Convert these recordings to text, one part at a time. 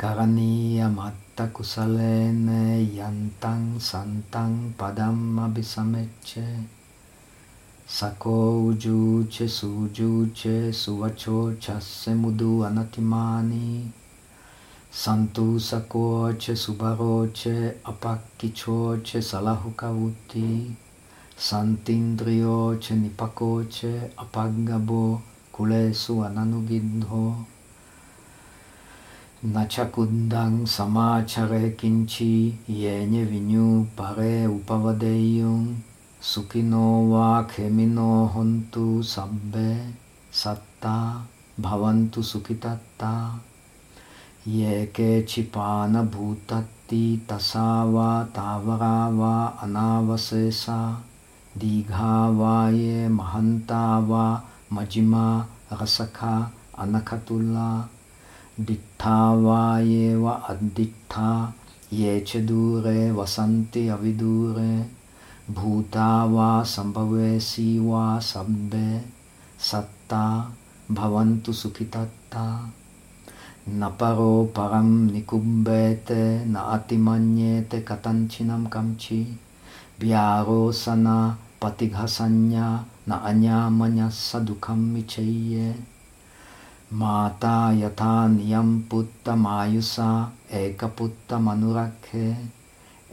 Karaniya matta kusalene yantang santang padam abhisameche Sako ujuche sujuche suvacho chasse mudu anatimani. Santu sakoche subaroche apakkichoche salahukavuti. Santindriyoche nipakoche apagabo kulesu ananugidho Načakundang samáčare kinči jeně vinyu pare upavadeyung sukino va khemino hontu sabbe satta bhavantu sukitatta. Yeke čipána bhutatti tasava tavarava anavasesa. Díghavaye mahantava majima rasakha anakatulla ditthavayeva addittha yeche dure vasanti avidure bhutava sambhavesiva sabbe satta bhavantu sukhitatta naparo param nikumbete na atimanyete katanchinam kamchi vyarosana patighasanya na anyamanya sadukam micheye Mata yatha niyam putta mayusa eka putta manurakhe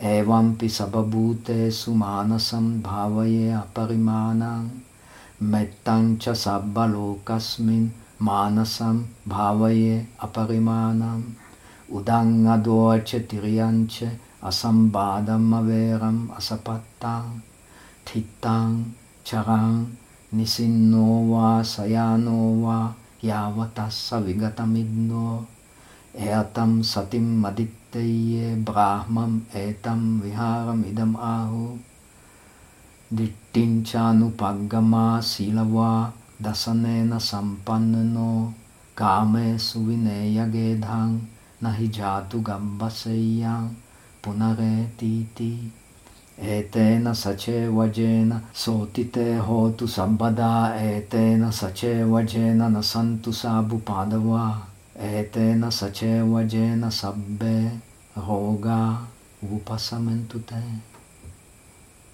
evampi sababhute sumanasam bhavaye aparimanam mettang cha sabba lokasmin manasam bhavaye aparimanam udang adoche tiriyanche asambadam averam asapattam thittang charang nisinno sayano va yavatassa vigatamidno eatam satim maditteye brahmam etam viharam idam ahu dittinchanupaggama silava dasanena sampannano kame suvineya gedhang nahi jatu gambaseyang punare titi Etena sache vajena sotite hotu sabbada etena sache vajena nasantu sabu padava etena sache vajena sabbe roga upasamentu te.